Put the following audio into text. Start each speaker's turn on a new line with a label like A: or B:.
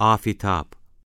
A: Afitap